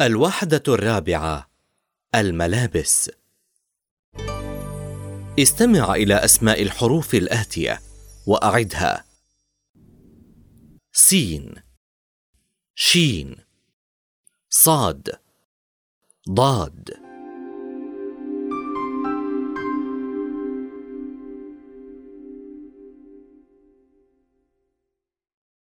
الوحدة الرابعة الملابس. استمع إلى أسماء الحروف الآتية وأعدها. سين شين صاد ضاد.